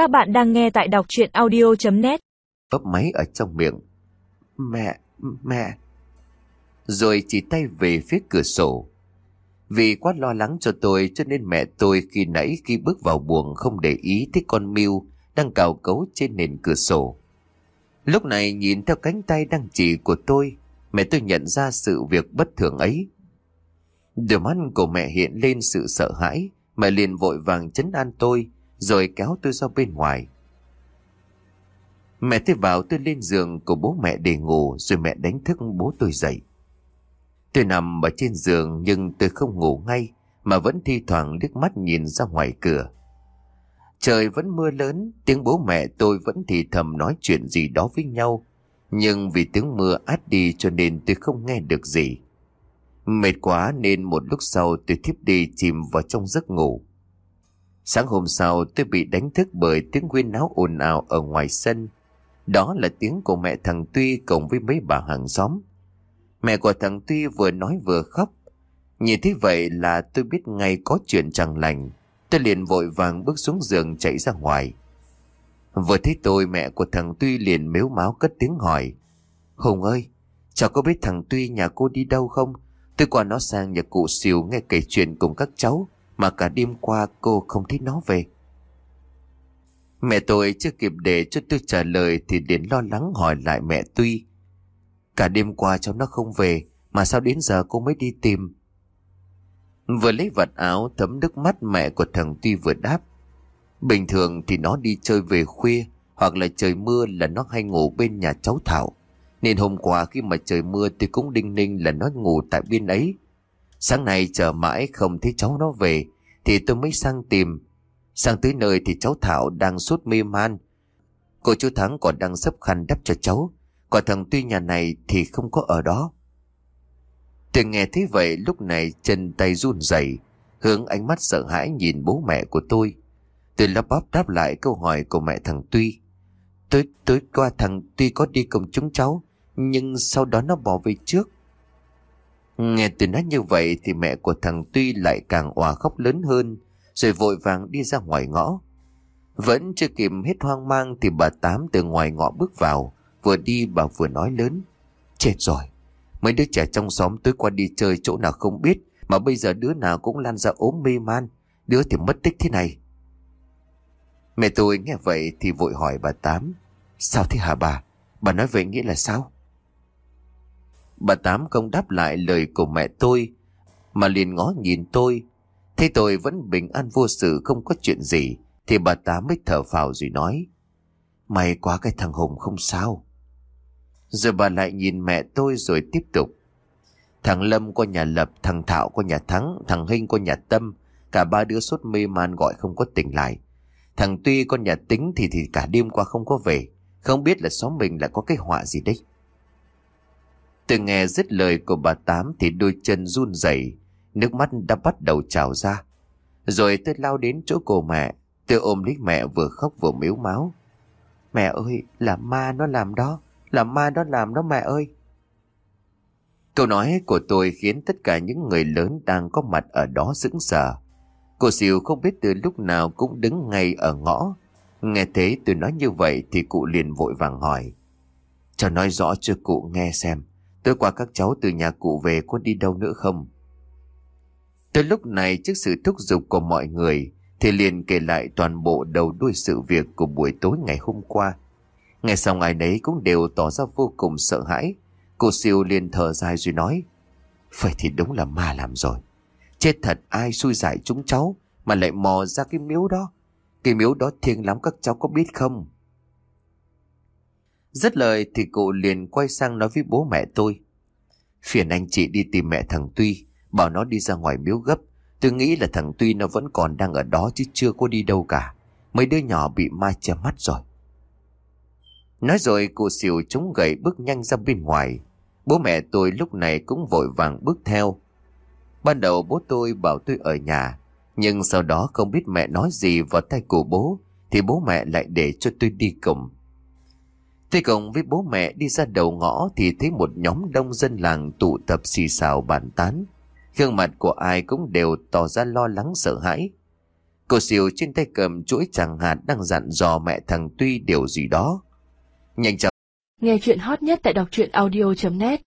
Các bạn đang nghe tại đọc chuyện audio.net ấp máy ở trong miệng. Mẹ, mẹ. Rồi chỉ tay về phía cửa sổ. Vì quá lo lắng cho tôi cho nên mẹ tôi khi nãy khi bước vào buồng không để ý thấy con miêu đang cào cấu trên nền cửa sổ. Lúc này nhìn theo cánh tay đang chỉ của tôi, mẹ tôi nhận ra sự việc bất thường ấy. Đôi mắt của mẹ hiện lên sự sợ hãi, mẹ liền vội vàng chấn an tôi, rồi kéo tôi ra bên ngoài. Mẹ tôi vào tôi lên giường của bố mẹ để ngủ, rồi mẹ đánh thức bố tôi dậy. Tôi nằm ở trên giường nhưng tôi không ngủ ngay, mà vẫn thi thoảng liếc mắt nhìn ra ngoài cửa. Trời vẫn mưa lớn, tiếng bố mẹ tôi vẫn thì thầm nói chuyện gì đó với nhau. Nhưng vì tiếng mưa át đi cho nên tôi không nghe được gì. Mệt quá nên một lúc sau tôi thiếp đi chìm vào trong giấc ngủ. Sáng hôm sau tôi bị đánh thức bởi tiếng quyên náo ồn ào ở ngoài sân. Đó là tiếng của mẹ thằng Tuy cùng với mấy bà hàng xóm. Mẹ của thằng Tuy vừa nói vừa khóc. Nhìn thấy vậy là tôi biết ngay có chuyện chẳng lành. Tôi liền vội vàng bước xuống giường chạy ra ngoài. Vừa thấy tôi mẹ của thằng Tuy liền mếu máu cất tiếng hỏi. Hùng ơi, cháu có biết thằng Tuy nhà cô đi đâu không? Tôi qua nó sang nhà cụ xìu nghe kể chuyện cùng các cháu mà cả đêm qua cô không thấy nó về. Mẹ tôi chưa kịp để cho tôi trả lời thì đến lo lắng hỏi lại mẹ Tuy. Cả đêm qua cháu nó không về, mà sao đến giờ cô mới đi tìm? Vừa lấy vật áo, thấm nước mắt mẹ của thằng Tuy vừa đáp. Bình thường thì nó đi chơi về khuya, hoặc là trời mưa là nó hay ngủ bên nhà cháu Thảo. Nên hôm qua khi mà trời mưa tôi cũng đinh ninh là nó ngủ tại bên ấy. Sáng nay chờ mãi không thấy cháu nó về thì tôi mới sang tìm. Sang tới nơi thì cháu Thảo đang sốt mê man. Cô chú Thắng còn đang sắp khăn đắp cho cháu. Còn thằng Tuy nhà này thì không có ở đó. Tôi nghe thấy vậy lúc này chân tay run rẩy hướng ánh mắt sợ hãi nhìn bố mẹ của tôi. Tôi lắp bắp đáp lại câu hỏi của mẹ thằng Tuy. Tối, tối qua thằng Tuy có đi cùng chúng cháu, nhưng sau đó nó bỏ về trước. Nghe từ nói như vậy thì mẹ của thằng Tuy lại càng òa khóc lớn hơn, rồi vội vàng đi ra ngoài ngõ. Vẫn chưa kịp hết hoang mang thì bà Tám từ ngoài ngõ bước vào, vừa đi bà vừa nói lớn. Chết rồi, mấy đứa trẻ trong xóm tối qua đi chơi chỗ nào không biết, mà bây giờ đứa nào cũng lan ra ốm mê man, đứa thì mất tích thế này. Mẹ tôi nghe vậy thì vội hỏi bà Tám. Sao thế hả bà? Bà nói vậy nghĩa là sao? Bà Tám không đáp lại lời của mẹ tôi, mà liền ngó nhìn tôi. thế tôi vẫn bình an vô sự không có chuyện gì, thì bà Tám mới thở phào rồi nói. May quá cái thằng Hùng không sao. Rồi bà lại nhìn mẹ tôi rồi tiếp tục. Thằng Lâm qua nhà Lập, thằng Thảo qua nhà Thắng, thằng Hinh qua nhà Tâm. Cả ba đứa sốt mê man gọi không có tỉnh lại. Thằng Tuy con nhà tính thì thì cả đêm qua không có về. Không biết là xóm mình lại có cái họa gì đấy. Từ nghe dứt lời của bà Tám thì đôi chân run rẩy, nước mắt đã bắt đầu trào ra. Rồi tôi lao đến chỗ cô mẹ, tôi ôm lấy mẹ vừa khóc vừa miếu máu. Mẹ ơi, là ma nó làm đó, là ma nó làm đó mẹ ơi. Câu nói của tôi khiến tất cả những người lớn đang có mặt ở đó sững sờ. Cô Siêu không biết từ lúc nào cũng đứng ngay ở ngõ. Nghe thế tôi nói như vậy thì cụ liền vội vàng hỏi. Cho nói rõ cho cụ nghe xem. Tối qua các cháu từ nhà cụ về có đi đâu nữa không? Tới lúc này, trước sự thúc giục của mọi người, thì liền kể lại toàn bộ đầu đuôi sự việc của buổi tối ngày hôm qua. Nghe xong ai nấy cũng đều tỏ ra vô cùng sợ hãi. Cô siêu liền thở dài rồi nói, Vậy thì đúng là ma làm rồi. Chết thật ai xui giải chúng cháu mà lại mò ra cái miếu đó. Cái miếu đó thiêng lắm các cháu có biết không? Rất lời thì cụ liền quay sang nói với bố mẹ tôi. Phiền anh chị đi tìm mẹ thằng Tuy, bảo nó đi ra ngoài miếu gấp. Tôi nghĩ là thằng Tuy nó vẫn còn đang ở đó chứ chưa có đi đâu cả. Mấy đứa nhỏ bị ma che mắt rồi. Nói rồi cụ xỉu chống gậy bước nhanh ra bên ngoài. Bố mẹ tôi lúc này cũng vội vàng bước theo. Ban đầu bố tôi bảo tôi ở nhà, nhưng sau đó không biết mẹ nói gì vào tay của bố, thì bố mẹ lại để cho tôi đi cùng. Tôi cùng với bố mẹ đi ra đầu ngõ thì thấy một nhóm đông dân làng tụ tập xì xào bàn tán. Gương mặt của ai cũng đều tỏ ra lo lắng sợ hãi. Cô siêu trên tay cầm chuỗi chẳng hạt đang dặn dò mẹ thằng Tuy điều gì đó. Nhanh chóng. Nghe chuyện hot nhất tại đọc truyện audio.net